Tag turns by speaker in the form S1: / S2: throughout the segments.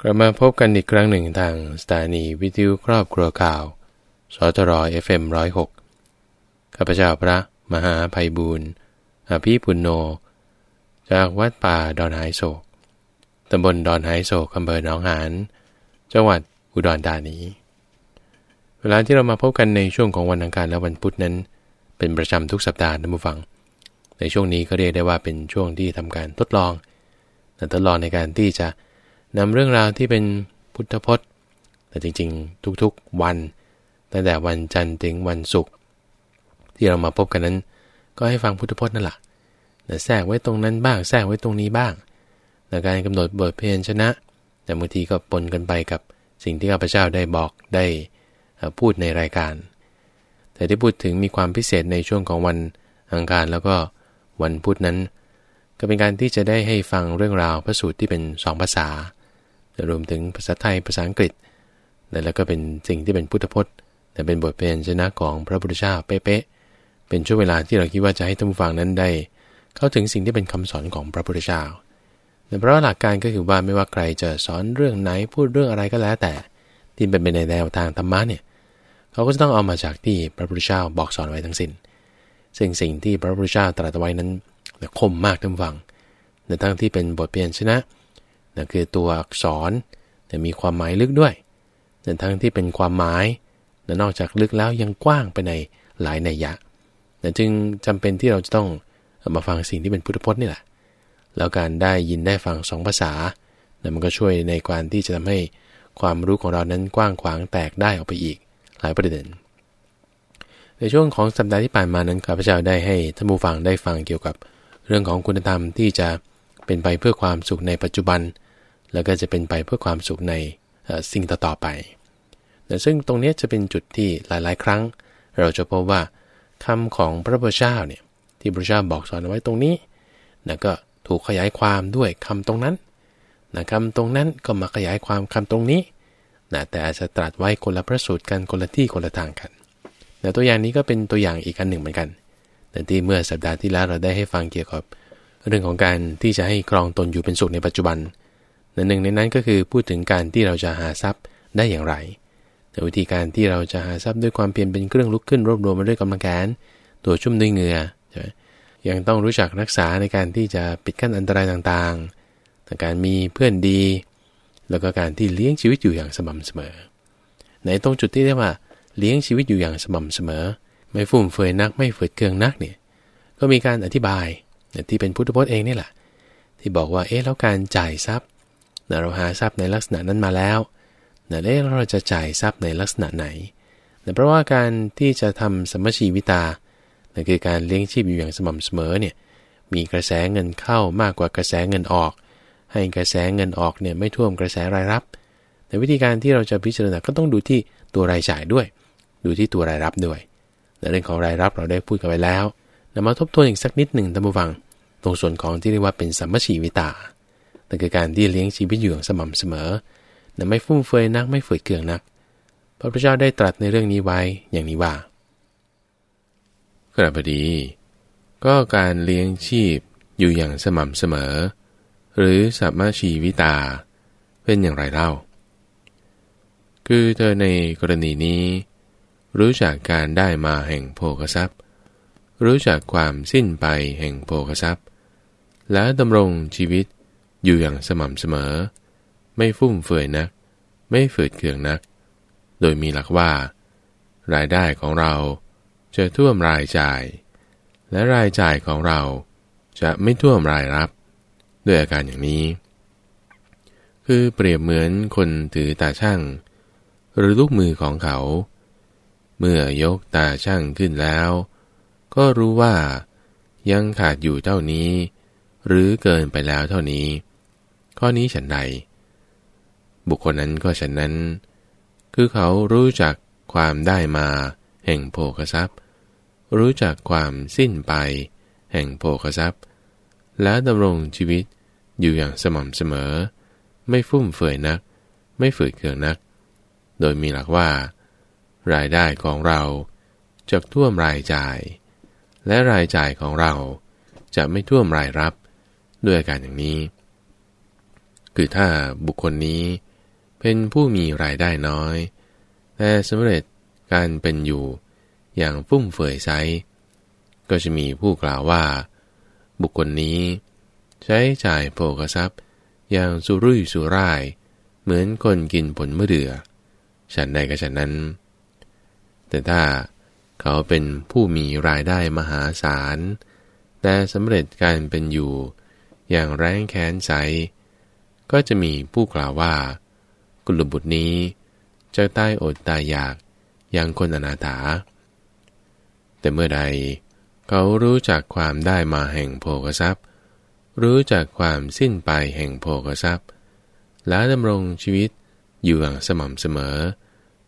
S1: กลับมาพบกันอีกครั้งหนึ่งทางสถานีวิทยุครอบครัวข่าว สตรเอฟเอ็มร้อยหกข้าพเจ้าพระมหาภัยบูรณ์อภิปุณโญจากวัดป่าดอนหายโศก ตำบลดอนหายโศกอำเภอหนองหาน จังหวัดอุดรธานี เวลาที่เรามาพบกันในช่วงของวันอังคารและวันพุธนั้น เป็นประจำทุกสัปดาห์นผู้ฟัง ในช่วงนี้ก็เรียกได้ว่าเป็นช่วงที่ทำการทดลองทดลองในการที่จะ นำเรื่องราวที่เป็นพุทธพจน์ แต่จริงๆ ทุกๆวัน ตั้งแต่วันจันทร์ถึงวันศุกร์ที่เรามาพบกันนั้น ก็ให้ฟังพุทธพจน์นั่นแหละแต่แทรกไว้ตรงนั้นบ้างแทรกไว้ตรงนี้บ้างในการกำหนดบทเพลงชนะ แต่บางทีก็ปนกันไปกับสิ่งที่ข้าพเจ้าได้บอกได้พูดในรายการ แต่ที่พูดถึงมีความพิเศษในช่วงของวันอังคารแล้วก็วันพุธนั้น ก็เป็นการที่จะได้ให้ฟังเรื่องราวพระสูตรที่เป็นสองภาษา รวมถึงภาษาไทยภาษาอังกฤษ แล้วก็เป็นสิ่งที่เป็นพุทธพจน์ แต่เป็นบทเพลงชนะของพระพุทธเจ้าเป๊ะๆเป็นช่วงเวลาที่เราคิดว่าจะให้ท่านผู้ฟังนั้นได้ เข้าถึงสิ่งที่เป็นคำสอนของพระพุทธเจ้าเพราะหลักการก็คือว่าไม่ว่าใครจะสอนเรื่องไหนพูดเรื่องอะไรก็แล้วแต่ ที่เป็นไปในแนวทางธรรมะเนี่ยเขาก็จะต้องเอามาจากที่พระพุทธเจ้าบอกสอนไว้ทั้งสิน้น ซึ่งสิ่งที่พระพุทธเจ้าตรัสไว้นั้นคมมากท่านฟังในทั้งที่เป็นบทเพลงชนะ นั่นคือตัวอักษรแต่มีความหมายลึกด้วยแต่ทั้งที่เป็นความหมายแต่นอกจากลึกแล้วยังกว้างไปในหลายนัยยะแต่จึงจำเป็นที่เราจะต้องมาฟังสิ่งที่เป็นพุทธพจน์นี่แหละ แล้วการได้ยินได้ฟังสองภาษาแต่มันก็ช่วยในการที่จะทำให้ความรู้ของเรานั้นกว้างขวางแตกได้ออกไปอีกหลายประเด็น ในช่วงของสัปดาห์ที่ผ่านมานั้นข้าพเจ้าได้ให้ท่านผู้ฟังได้ฟังเกี่ยวกับเรื่องของคุณธรรมที่จะเป็นไปเพื่อความสุขในปัจจุบัน แล้วก็จะเป็นไปเพื่อความสุขในสิ่งต่อๆไปซึ่งตรงนี้จะเป็นจุดที่หลายๆ ครั้ง เราจะพบว่าคำของพระพุทธเจ้าเนี่ยที่พระเจ้าบอกสอนเอาไว้ตรงนี้นะก็ถูกขยายความด้วยคำตรงนั้นนะคำตรงนั้นก็มาขยายความคำตรงนี้นะแต่อาจจะตรัสไว้คนละพระสูตรกันคนละที่คนละทางกันแต่ตัวอย่างนี้ก็เป็นตัวอย่างอีกอันหนึ่งเหมือนกันแต่ที่เมื่อสัปดาห์ที่แล้วเราได้ให้ฟังเกี่ยวกับ เรื่องของการที่จะให้ครองตนอยู่เป็นสุขในปัจจุบัน หนึ่งในนั้นก็คือพูดถึงการที่เราจะหาทรัพย์ได้อย่างไร แต่วิธีการที่เราจะหาทรัพย์ด้วยความเพียรเป็นเครื่องลุกขึ้นรวบรวมมาด้วยกำลังแขนตัวชุ่มด้วยเหงื่อใช่ไหมยังต้องรู้จักรักษาในการที่จะปิดกั้นอันตรายต่างๆแต่การมีเพื่อนดี แล้วก็การที่เลี้ยงชีวิตอยู่อย่างสม่ำเสมอ ในตรงจุดที่เรียกว่า เลี้ยงชีวิตอยู่อย่างสม่ำเสมอ ไม่ฟุ่มเฟือยนักไม่ฝืดเคืองนักเนี่ย ก็มีการอธิบายที่เป็นพุทธพจน์เองนี่แหละ ที่บอกว่า เอ๊ะแล้วการจ่ายทรัพย์ นะเราหาทรัพย์ในลักษณะนั้นมาแล้วนะแล้วเราจะจ่ายทรัพย์ในลักษณะไหนนะเพราะว่าการที่จะทำสมชีวิตานะคือการเลี้ยงชีพอยู่อย่างสม่ำเสมอเนี่ยมีกระแสเงินเข้ามากกว่ากระแสเงินออก ให้กระแสเงินออกเนี่ยไม่ท่วมกระแสรายรับ แต่วิธีการที่เราจะพิจารณาก็ต้องดูที่ตัวรายจ่ายด้วย ดูที่ตัวรายรับด้วยในเรื่องของรายรับเราได้พูดกันไปแล้วนำมาทบทวนอีกสักนิดหนึ่งท่านผู้ฟัง ตรงส่วนของที่เรียกว่าเป็นสัมมชีวิตา แต่คือการที่เลี้ยงชีวิตอยู่อย่างสม่ำเสมอนะไม่ฟุ่มเฟือยนักไม่ฝืดเคืองนัก พระพุทธเจ้าได้ตรัสในเรื่องนี้ไว้อย่างนี้ว่ากระบดี ก็การเลี้ยงชีพอยู่อย่างสม่ำเสมอ หรือสัมมาชีวิตา เป็นอย่างไรเล่า คือเธอในกรณีนี้ รู้จักการได้มาแห่งโภคทรัพย์ รู้จักความสิ้นไปแห่งโภคทรัพย์ และดำรงชีวิต อยู่อย่างสม่ำเสมอ ไม่ฟุ่มเฟือยนัก ไม่ฝืดเคืองนัก โดยมีหลักว่า รายได้ของเราจะท่วมรายจ่าย และรายจ่ายของเราจะไม่ท่วมรายรับ ด้วยอาการอย่างนี้ คือเปรียบเหมือนคนถือตาช่าง หรือลูกมือของเขา เมื่อยกตาช่างขึ้นแล้ว ก็รู้ว่ายังขาดอยู่เท่านี้ หรือเกินไปแล้วเท่านี้ ข้อนี้ฉันใด บุคคลนั้นก็ฉันนั้น คือเขารู้จักความได้มาแห่งโภคทรัพย์ รู้จักความสิ้นไป แห่งโภคทรัพย์ และดำรงชีวิตอยู่อย่างสม่ำเสมอ ไม่ฟุ่มเฟือยนัก ไม่ฝืดเคืองนัก โดยมีหลักว่า รายได้ของเราจะท่วมรายจ่าย และรายจ่ายของเราจะไม่ท่วมรายรับด้วยการอย่างนี้
S2: คือถ้าบุคคลนี้เป็นผู้มีรายได้น้อย แต่สำเร็จการเป็นอยู่อย่างฟุ่มเฟือยไซก็จะมีผู้กล่าวว่า บุคคลนี้ ใช้จ่ายโภกทรัพย์อย่างสุรุ่ยสุร่าย เหมือนคนกินผลมะเดื่อฉันใดก็ฉันนั้น แต่ถ้าเขาเป็นผู้มีรายได้มหาศาล แต่สำเร็จการเป็นอยู่อย่างแรงแค้นใจ ก็จะมีผู้กล่าวว่า กุลบุตรนี้จะใตายอดตายอยากอย่างคนอนาถา แต่เมื่อใด เขารู้จักความได้มาแห่งโภกทรัพย์ รู้จักความสิ้นไปแห่งโภกทรัพย์ และดำรงชีวิตอยู่อย่างสม่ำเสมอ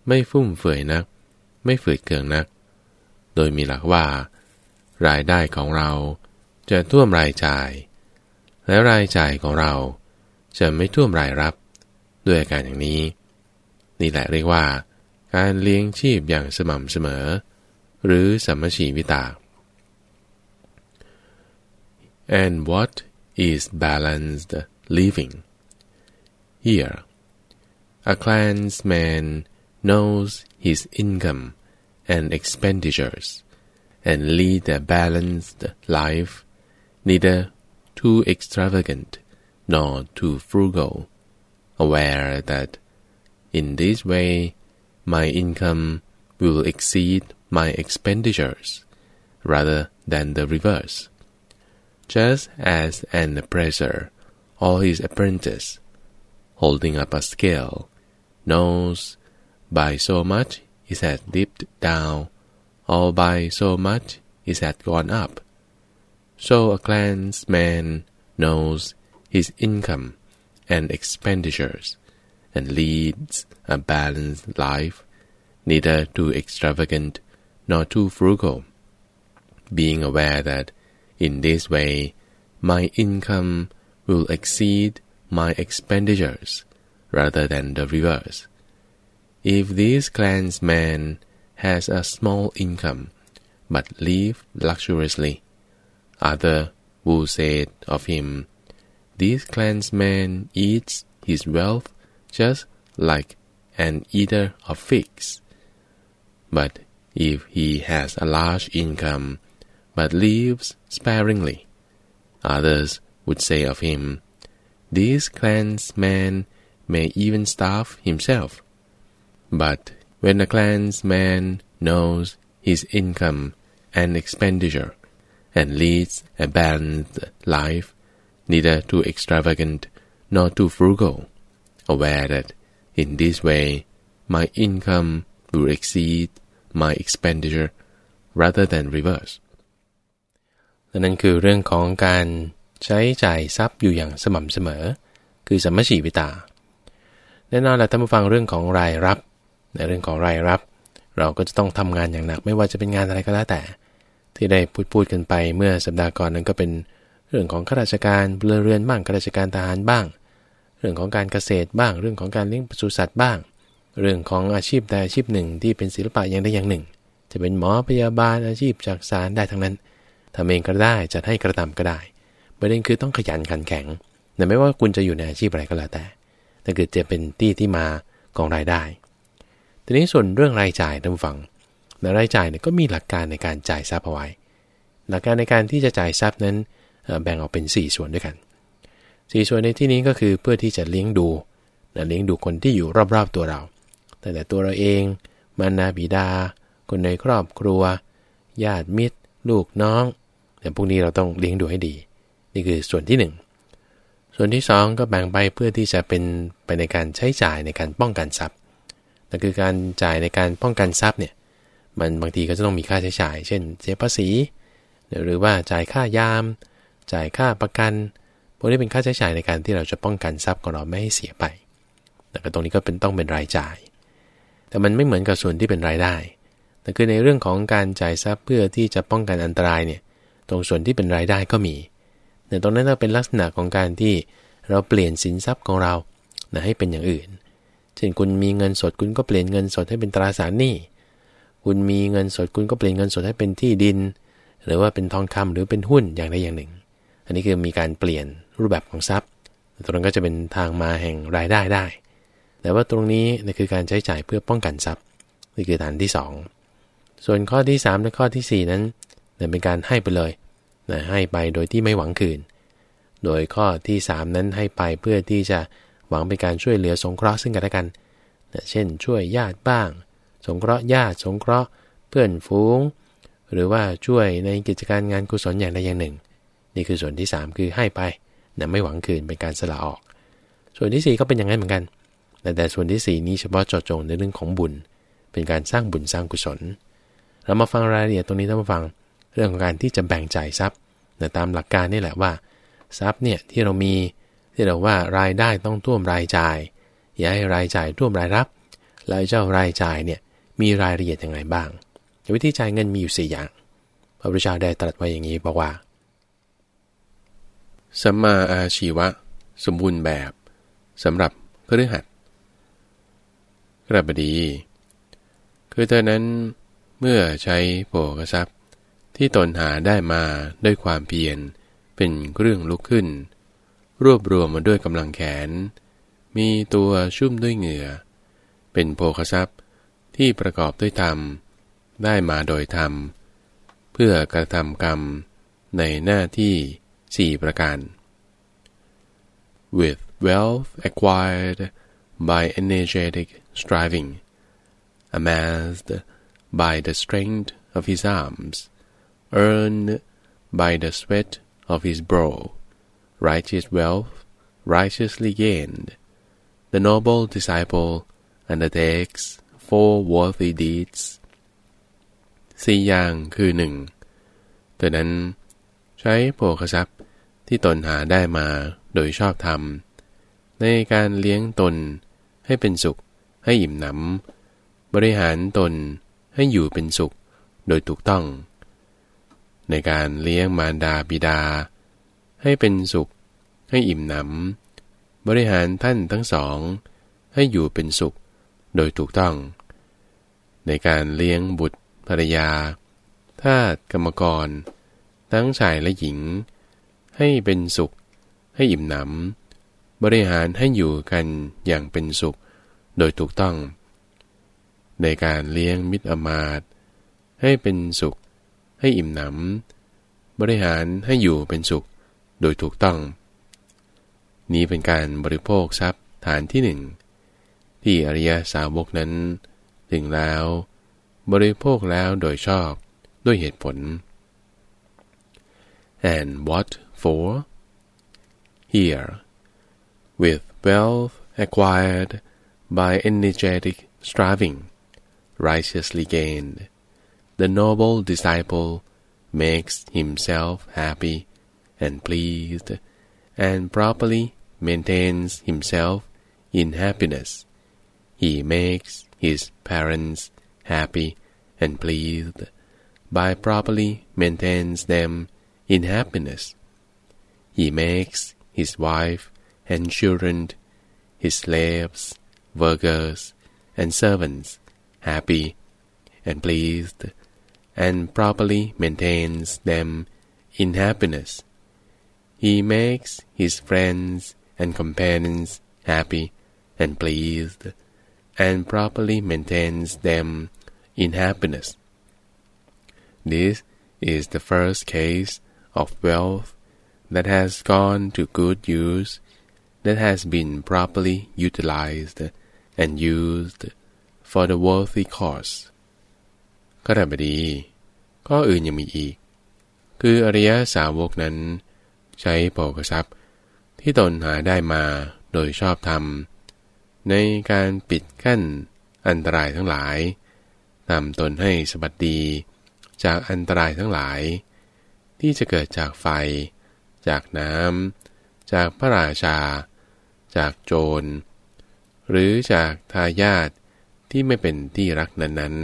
S2: ไม่ฟุ่มเฟือยนัก ไม่ฝืดเคืองนัก โดยมีหลักว่า รายได้ของเราจะท่วมรายจ่าย และรายจ่ายของเรา จะไม่ท่วมรายรับ ด้วยอาการอย่างนี้ นี่แหละเรียกว่า การเลี้ยงชีพอย่างสม่ำเสมอ หรือสัมมชีวิตา and what is balanced living here a clansman knows his income and expenditures and lead a balanced life neither too extravagant nor too frugal, aware that in this way my income will exceed my expenditures rather than the reverse. Just as an appraiser or his apprentice, holding up a scale, knows by so much it has dipped down, or by so much it has gone up. So a clansman knows his income and expenditures, and leads a balanced life, neither too extravagant nor too frugal, being aware that in this way my income will exceed my expenditures rather than the reverse. If this clansman has a small income but live luxuriously, other will say of him this clansman eats his wealth just like an eater of figs. But if he has a large income but lives sparingly, others would say of him, this clansman may even starve himself. But when a clansman knows his income and expenditure and leads a balanced life, neither too extravagant nor too frugal, aware that in this way my income will exceed my expenditure rather than reverse นั่นคือเรื่องของการใช้จ่ายทรัพย์อยู่อย่างสม่ำเสมอ คือสัมมชีวิตา แน่นอนแหละท่านผู้ฟังเรื่องของรายรับ ในเรื่องของรายรับ เราก็จะต้องทำงานอย่างหนัก ไม่ว่าจะเป็นงานอะไรก็แล้วแต่ ที่ได้พูดพูดกันไปเมื่อสัปดาห์ก่อนนั้นก็เป็น เรื่องของข้าราชการเรือเรือนบ้างข้าราชการทหารบ้าง เรื่องของการเกษตรบ้าง เรื่องของการเลี้ยงปศุสัตว์บ้าง เรื่องของอาชีพใดอาชีพหนึ่งที่เป็นศิลปะอย่างใดอย่างหนึ่ง จะเป็นหมอพยาบาลอาชีพจากสารได้ทั้งนั้นทำเองก็ได้จัดให้กระทำก็ได้ประเด็นคือต้องขยันขันแข็งแต่ไม่ว่าคุณจะอยู่ในอาชีพอะไรก็แล้วแต่แต่เกิดจะเป็นที่ที่มาของรายได้ ทีนี้ส่วนเรื่องรายจ่ายท่านฟังในรายจ่ายเนี่ยก็มีหลักการในการจ่ายทรัพย์เอาไว้ หลักการในการที่จะจ่ายทรัพย์นั้น แบ่งออกเป็น 4 ส่วนด้วยกัน 4 ส่วนในที่นี้ก็คือเพื่อที่จะเลี้ยงดูเลี้ยงดูคนที่อยู่รอบๆตัวเรา แต่แต่ตัวเราเองมารดาบิดา คนในครอบครัว ญาติมิตร ลูกน้องแต่พวกนี้เราต้องเลี้ยงดูให้ดี นี่คือส่วนที่ 1 ส่วนที่ 2 ก็แบ่งไปเพื่อที่จะเป็นไปในการใช้จ่ายในการป้องกันทรัพย์นั่นคือการจ่ายในการป้องกันทรัพย์เนี่ยมันบางทีก็จะต้องมีค่าใช้จ่าย เช่นเสียภาษี หรือว่าจ่ายค่ายาม จ่ายค่าประกันพวกนี้เป็นค่าใช้จ่ายในการที่เราจะป้องกันทรัพย์ของเราไม่ให้เสียไป แต่ตรงนี้ก็เป็นต้องเป็นรายจ่าย แต่มันไม่เหมือนกับส่วนที่เป็นรายได้ แต่คือในเรื่องของการจ่ายทรัพย์เพื่อที่จะป้องกันอันตรายเนี่ย ตรงส่วนที่เป็นรายได้ก็มี แต่ตรงนั้นก็เป็นลักษณะของการที่เราเปลี่ยนสินทรัพย์ของเรานะให้เป็นอย่างอื่น เช่นคุณมีเงินสดคุณก็เปลี่ยนเงินสดให้เป็นตราสารหนี้ คุณมีเงินสดคุณก็เปลี่ยนเงินสดให้เป็นที่ดิน หรือว่าเป็นทองคำหรือเป็นหุ้นอย่างใดอย่างหนึ่ง อันนี้คือมีการเปลี่ยนรูปแบบของทรัพย์
S1: ตรงนั้นก็จะเป็นทางมาแห่งรายได้ได้ แต่ว่าตรงนี้นี่คือการใช้จ่ายเพื่อป้องกันทรัพย์นี่คือฐานที่ 2 ส่วนข้อที่ 3 และข้อที่ 4 นั้นเป็นการให้ไปเลยนะให้ไปโดยที่ไม่หวังคืน โดยข้อที่ 3 นั้นให้ไปเพื่อที่จะหวังเป็นการช่วยเหลือสงเคราะห์ซึ่งกันและกันนะเช่น ช่วยญาติบ้าง สงเคราะห์ญาติ สงเคราะห์เพื่อนฝูง หรือว่าช่วยในกิจการงานกุศลอย่างใดอย่างหนึ่ง นี่คือส่วนที่ 3 คือให้ไปนะไม่หวังคืนเป็นการสละออก ส่วนที่ 4 ก็เป็นอย่างนั้นเหมือนกันแต่แต่ส่วนที่ 4 นี้เฉพาะเจาะจงในเรื่องของบุญ เป็นการสร้างบุญสร้างกุศล เรามาฟังรายละเอียดตรงนี้ต้องมาฟังเรื่องของการที่จะแบ่งจ่ายทรัพย์นะตามหลักการนี่แหละว่า ทรัพย์เนี่ยที่เรามีที่เราว่ารายได้ต้องท่วมรายจ่าย อย่าให้รายจ่ายท่วมรายรับแล้วเจ้ารายจ่ายเนี่ยมีรายละเอียดยังไงบ้างวิธีจ่ายเงินมีอยู่ 4 อย่าง พระพุทธเจ้าได้ตรัสไว้อย่างนี้บอกว่า
S2: สัมมาอาชีวะ สมบูรณ์แบบสำหรับพฤหัสกระบดี คือเธอนั้นเมื่อใช้โภกทรัพย์ ที่ตนหาได้มาด้วยความเพียรเป็นเครื่องลุกขึ้น รวบรวมมาด้วยกำลังแขน มีตัวชุ่มด้วยเหงื่อ เป็นโภคทรัพย์ที่ประกอบด้วยธรรม ได้มาโดยธรรม เพื่อกระทำกรรมในหน้าที่ สี่ประการ with wealth acquired by energetic striving amassed by the strength of his arms earned by the sweat of his brow righteous wealth righteously gained the noble disciple undertakes four worthy deeds สี่อย่างคือหนึ่งแต่นั้น ใช้โภคทรัพย์ที่ตนหาได้มาโดยชอบธรรม ในการเลี้ยงตนให้เป็นสุข ให้อิ่มหนำบริหารตนให้อยู่เป็นสุขโดยถูกต้อง ในการเลี้ยงมารดาบิดา ให้เป็นสุข ให้อิ่มหนำบริหารท่านทั้งสอง ให้อยู่เป็นสุขโดยถูกต้อง ในการเลี้ยงบุตรภรรยาทาสกรรมกร ทั้งชายและหญิง ให้เป็นสุข ให้อิ่มหนำบริหารให้อยู่กันอย่างเป็นสุข โดยถูกต้อง ในการเลี้ยงมิตรอมาตให้เป็นสุข ให้อิ่มหนำบริหารให้อยู่เป็นสุข โดยถูกต้อง นี้เป็นการบริโภคทรัพย์ฐานที่หนึ่งที่อริยสาวกนั้น ถึงแล้ว บริโภคแล้วโดยชอบด้วยเหตุผล and what for here, with wealth acquired by energetic striving, righteously gained, the noble disciple makes himself happy and pleased, and properly maintains himself in happiness. He makes his parents happy and pleased, by properly maintains them in happiness. He makes his wife and children, his slaves, workers, and servants happy and pleased, and properly maintains them in happiness. He makes his friends and companions happy and pleased, and properly maintains them in happiness. This is the first case of wealth that has gone to good use, that has been properly utilized and used for the worthy cause ก็ได้บดีก็อื่นยังมีอีก คืออริยสาวกนั้น ใช้โภกทรัพย์ ที่ตนหาได้มาโดยชอบธรรม ในการปิดกั้นอันตรายทั้งหลายทำตนให้สบัดดี จากอันตรายทั้งหลาย ที่จะเกิดจากไฟ จากน้ำ จากพระราชา จากโจร หรือจากทายาทที่ไม่เป็นที่รักนั้น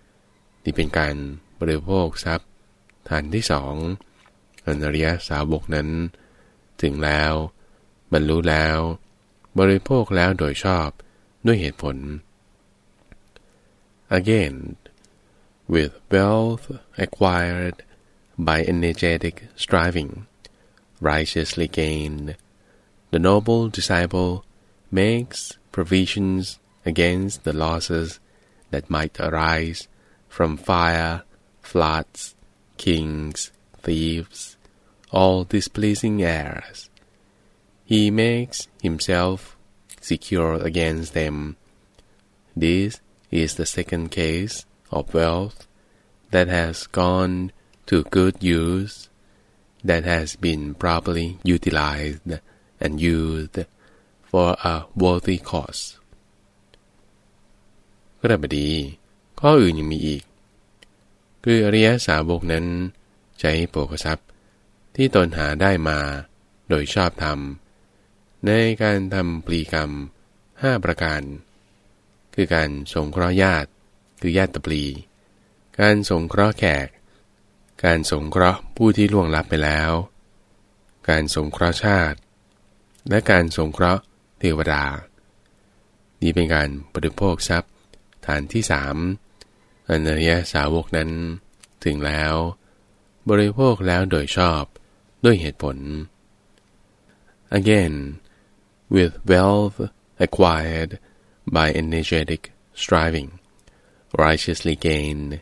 S2: ๆ นี่เป็นการบริโภคทรัพย์ฐานที่สองอนริยสาวกนั้น ถึงแล้ว บรรลุแล้ว บริโภคแล้วโดยชอบด้วยเหตุผล Again with wealth acquired by energetic striving righteously gained, the noble disciple makes provisions against the losses that might arise from fire, floods, kings, thieves, all displeasing errors. He makes himself secure against them. This is the second case of wealth that has gone to good use, that has been properly utilized and used for a worthy cause ก็ได้บดี ข้ออื่นยังมีอีก คืออริยสาวกนั้น ใช้โภคทรัพย์ ที่ตนหาได้มาโดยชอบธรรม ในการทำปลีกรรมห้าประการ คือการสงเคราะห์ญาติ คือญาติตปลีการสงเคราะห์แขก การสงเคราะห์ผู้ที่ล่วงลับไปแล้ว การสงเคราะห์ชาติ และการสงเคราะห์เทวดา นี่เป็นการบริโภคทรัพย์ ฐานที่สามอนัยสาวกนั้น ถึงแล้ว บริโภคแล้วโดยชอบด้วยเหตุผล Again with wealth acquired by energetic striving righteously gained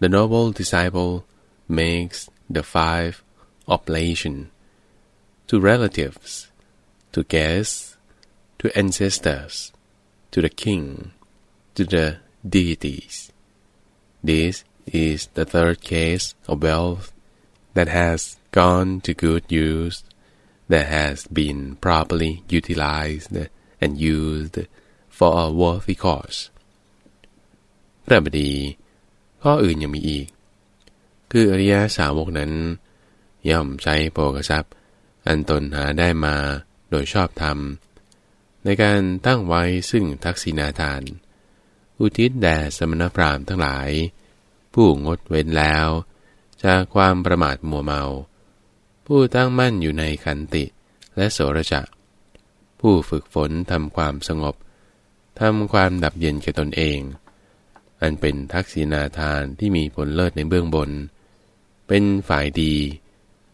S2: the noble disciple makes the five oblation to relatives to guests to ancestors, to the king, to the deities. This is the third case of wealth that has gone to good use, that has been properly utilized and used for a worthy cause พระบดีข้ออื่นยังมีอีก คืออริยสาวกนั้น ย่อมใช้โภกทรัพย์ อันตนหาได้มาโดยชอบธรรม ในการตั้งไว้ซึ่งทักษิณาทาน อุทิศแด่สมณพราหมณ์ทั้งหลาย ผู้งดเว้นแล้ว จากความประมาทมัวเมา ผู้ตั้งมั่นอยู่ในขันติและโสรจะ ผู้ฝึกฝนทำความสงบทำความดับเย็นแก่ตนเอง อันเป็นทักษิณาทานที่มีผลเลิศในเบื้องบน เป็นฝ่ายดี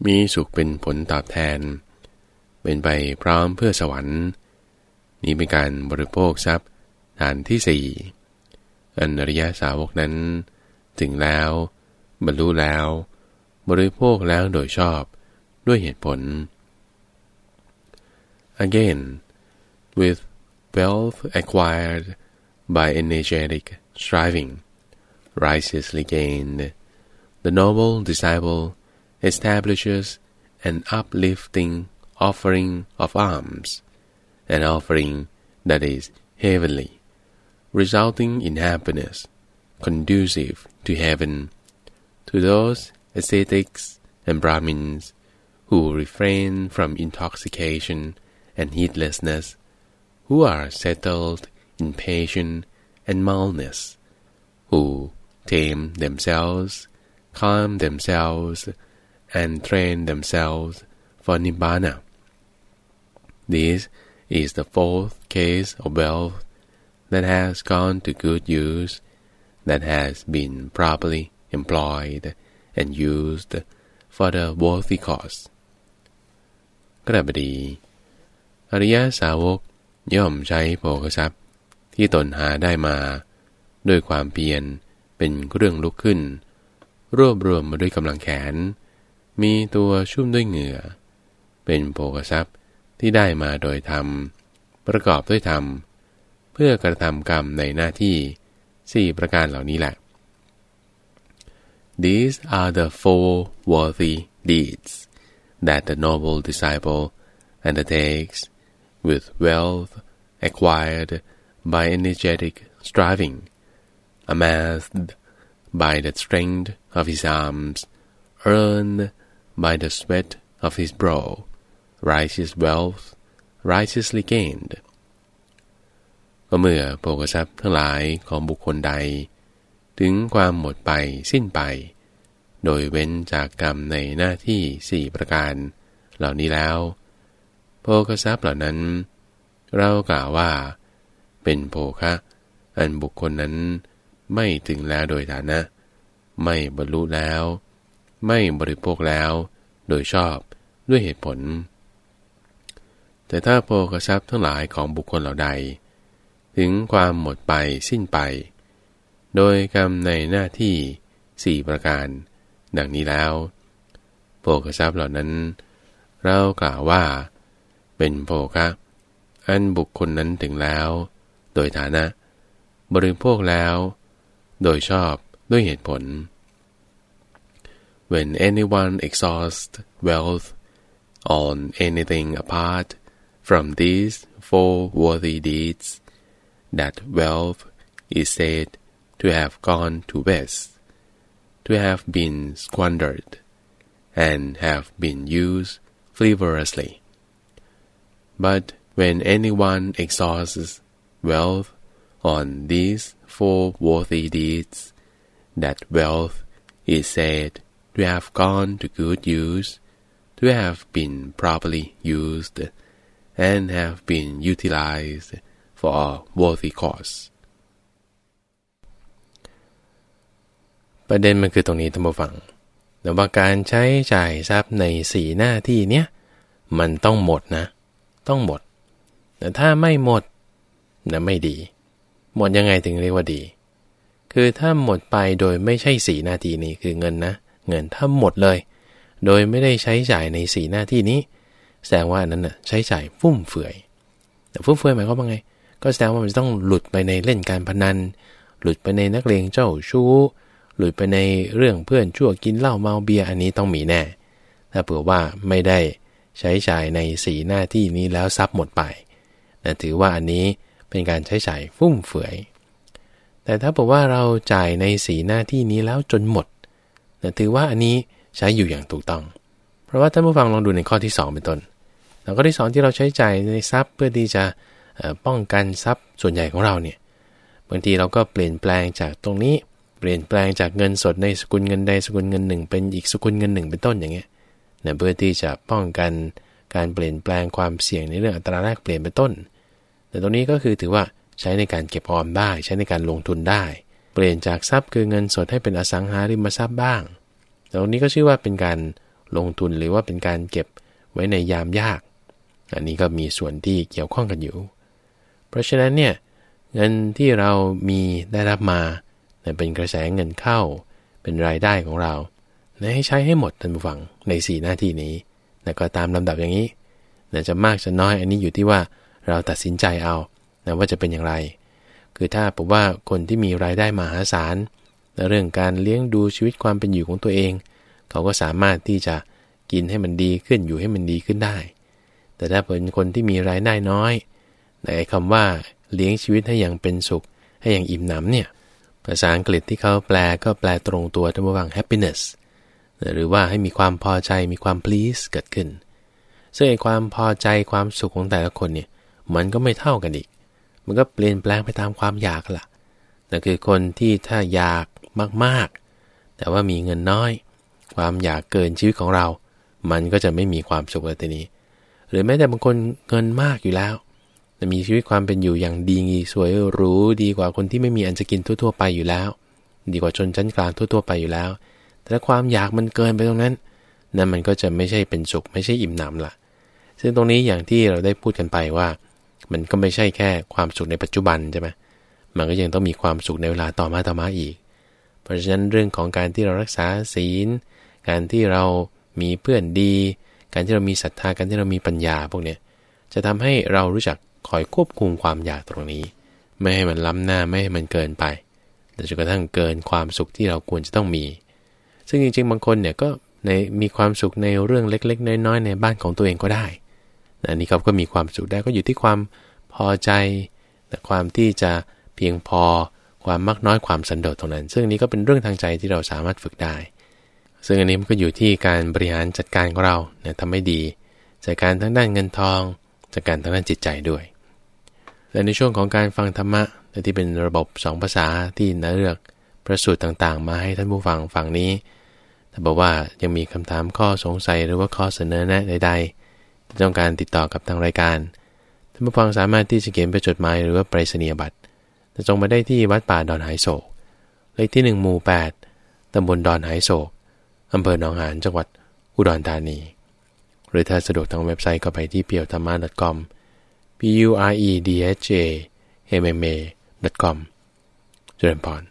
S2: มีสุขเป็นผลตอบแทน เป็นไปพร้อมเพื่อสวรรค์ นี้เป็นการบริโภคทรัพย์ฐานที่สี่อันอริยาสาวกนั้น ถึงแล้ว บรรลุแล้ว บริโภคแล้วโดยชอบด้วยเหตุผล Again with wealth acquired by energetic striving righteously gained the noble disciple establishes an uplifting offering of alms an offering that is heavenly, resulting in happiness, conducive to heaven, to those ascetics and Brahmins who refrain from intoxication and heedlessness, who are settled in patience and mildness, who tame themselves, calm themselves, and train themselves for nibbana. These is the fourth case of wealth that has gone to good use, that has been properly employed and used for the worthy cause กระบดี อริยสาวกย่อมใช้โภคทรัพย์ที่ตนหาได้มา ด้วยความเพียรเป็นเรื่องลุกขึ้น รวบรวมมาด้วยกำลังแขน มีตัวชุ่มด้วยเหงื่อ เป็นโภคทรัพย์ที่ได้มาโดยธรรม ประกอบด้วยธรรม เพื่อกระทำกรรมในหน้าที่สี่ประการเหล่านี้แหละ These are the four worthy deeds that the noble disciple undertakes with wealth acquired by energetic striving, amassed by the strength of his arms, earned by the sweat of his brow, righteous wealth righteously gained ก็เมื่อโภกทรัพย์ทั้งหลายของบุคคลใด ถึงความหมดไปสิ้นไป โดยเว้นจากกรรมในหน้าที่สี่ประการ เหล่านี้แล้วโภกทรัพย์เหล่านั้น เรากล่าวว่า เป็นโภคะ อันบุคคลนั้น ไม่ถึงแล้วโดยฐานะ ไม่บรรลุแล้ว ไม่บริโภคแล้ว โดยชอบด้วยเหตุผล แต่ถ้าโภกทรัพย์ทั้งหลายของบุคคลเหล่าใด ถึงความหมดไปสิ้นไป โดยกรรมในหน้าที่สี่ประการ ดังนี้แล้วโภกทรัพย์เหล่านั้น เรากล่าวว่า เป็นโภคะ อันบุคคลนั้นถึงแล้ว โดยฐานะ บริโภคแล้ว โดยชอบด้วยเหตุผล When anyone exhausts wealth on anything apart from these four worthy deeds, that wealth is said to have gone to waste, to have been squandered, and have been used frivolously. But when anyone exhausts wealth on these for worthy deeds, that wealth is said to have gone to good use, to have been properly used, and have been utilized for a worthy cause
S1: ประเด็นมันคือตรงนี้ท่านผู้ฟังแต่ว่าการใช้จ่ายทรัพย์ในสีหน้าที่เนี้ยมันต้องหมดนะ ต้องหมด แต่ถ้าไม่หมดนะไม่ดี หมดยังไงถึงเรียกว่าดี คือถ้าหมดไปโดยไม่ใช่สีหน้าที่นี้คือเงินนะ เงินถ้าหมดเลย โดยไม่ได้ใช้จ่ายในสีหน้าที่นี้ แสดงว่านั้นน่ะใช้จ่ายฟุ่มเฟือยแต่ฟุ่มเฟือยหมายความว่าไง ก็แสดงว่ามันจะต้องหลุดไปในเล่นการพนัน หลุดไปในนักเลงเจ้าชู้ หลุดไปในเรื่องเพื่อนชั่วกินเหล้าเมาเบียอันนี้ต้องมีแน่ ถ้าเผื่อว่าไม่ได้ใช้จ่ายในสีหน้าที่นี้แล้วทรัพย์หมดไปนะถือว่าอันนี้ เป็นการใช้จ่ายฟุ่มเฟือย แต่ถ้าบอกว่าเราจ่ายในสีหน้าที่นี้แล้วจนหมดนะถือว่าอันนี้ใช้อยู่อย่างถูกต้อง เพราะว่าท่านผู้ฟังลองดูในข้อที่ 2 เป็นต้นแล้วก็ที่ 2 ที่เราใช้จ่ายในทรัพย์เพื่อที่จะป้องกันทรัพย์ส่วนใหญ่ของเราเนี่ยบางทีเราก็เปลี่ยนแปลงจากตรงนี้เปลี่ยนแปลงจากเงินสดในสกุลเงินใดสกุลเงินหนึ่ง เป็นอีกสกุลเงินหนึ่งเป็นต้นอย่างเงี้ยนะเพื่อที่จะป้องกันการเปลี่ยนแปลงความเสี่ยงในเรื่องอัตราแลกเปลี่ยนเป็นต้น แต่ตรงนี้ก็คือถือว่าใช้ในการเก็บออมได้ ใช้ในการลงทุนได้ เปลี่ยนจากทรัพย์คือเงินสดให้เป็นอสังหาริมทรัพย์บ้างตรงนี้ก็ชื่อว่าเป็นการลงทุนหรือว่าเป็นการเก็บไว้ในยามยาก อันนี้ก็มีส่วนที่เกี่ยวข้องกันอยู่ เพราะฉะนั้นเนี่ยเงินที่เรามีได้รับมาเป็นกระแสเงินเข้า เป็นรายได้ของเราให้ใช้ให้หมดท่านผู้ฟังใน 4 หน้าที่นี้ แล้วก็ตามลำดับอย่างนี้จะมากจะน้อยอันนี้อยู่ที่ว่า เราตัดสินใจเอานะว่าจะเป็นอย่างไร คือถ้าผมว่าคนที่มีรายได้มหาศาลในเรื่องการเลี้ยงดูชีวิตความเป็นอยู่ของตัวเอง เขาก็สามารถที่จะกินให้มันดีขึ้นอยู่ให้มันดีขึ้นได้ แต่ถ้าเป็นคนที่มีรายได้น้อยในคำว่าเลี้ยงชีวิตให้อย่างเป็นสุข ให้อย่างอิ่มหนำเนี่ยภาษาอังกฤษที่เขาแปลก็แปลตรงตัวทั้งว่าง happiness หรือว่าให้มีความพอใจมีความ please เกิดขึ้น ซึ่งความพอใจความสุขของแต่ละคนเนี่ย มันก็ไม่เท่ากันอีก มันก็เปลี่ยนแปลงไปตามความอยากละนั่นคือคนที่ถ้าอยากมากๆ แต่ว่ามีเงินน้อย ความอยากเกินชีวิตของเรา มันก็จะไม่มีความสุขเลยทีนี้ หรือแม้แต่บางคนเงินมากอยู่แล้วแต่มีชีวิตความเป็นอยู่อย่างดีงีสวยหรูดีกว่าคนที่ไม่มีอันจะกินทั่วๆ ไปอยู่แล้ว ดีกว่าชนชั้นกลางทั่วๆ ไปอยู่แล้ว แต่ถ้าความอยากมันเกินไปตรงนั้นนั่นมันก็จะไม่ใช่เป็นสุขไม่ใช่อิ่มหนำล่ะ ซึ่งตรงนี้อย่างที่เราได้พูดกันไปว่า มันก็ไม่ใช่แค่ความสุขในปัจจุบันใช่ไหมมันก็ยังต้องมีความสุขในเวลาต่อมาต่อมาอีก เพราะฉะนั้นเรื่องของการที่เรารักษาศีล การที่เรามีเพื่อนดี การที่เรามีศรัทธา การที่เรามีปัญญาพวกเนี้ยจะทำให้เรารู้จักคอยควบคุมความอยากตรงนี้ ไม่ให้มันล้ำหน้าไม่ให้มันเกินไปแต่จนกระทั่งเกินความสุขที่เราควรจะต้องมี ซึ่งจริงๆ บางคนเนี่ยก็ในมีความสุขในเรื่องเล็ก ๆ น้อยๆ ในบ้านของตัวเองก็ได้ อันนี้เขาก็มีความสุขได้ก็อยู่ที่ความพอใจแต่ความที่จะเพียงพอความมากน้อยความสันโดษตรงนั้น ซึ่งนี้ก็เป็นเรื่องทางใจที่เราสามารถฝึกได้ ซึ่งอันนี้มันก็อยู่ที่การบริหารจัดการของเราเนี่ยทำให้ดีจัดการทั้งด้านเงินทองจัดการทั้งด้านจิตใจด้วย และในช่วงของการฟังธรรมะที่เป็นระบบ 2 ภาษาที่นเลือกประสูตรต่างๆ มาให้ท่านผู้ฟังฟังนี้ ถ้าบอกว่ายังมีคำถามข้อสงสัยหรือว่าข้อเสนอแนะใดๆ ต้องการติดต่อกับทางรายการท่านผู้ฟังสามารถที่จะเขียนไปจดหมายหรือว่าไปรษณียบัตรจะส่งมาได้ที่วัดป่าดอนหายโศกเลขที่ 1 หมู่ 8 ตำบลดอนหายโศกอำเภอหนองหานจังหวัดอุดรธานี หรือถ้าสะดวกทางเว็บไซต์ก็ไปที่เปียวธรรมะ .com p u r e d h a m m a com เจริญพร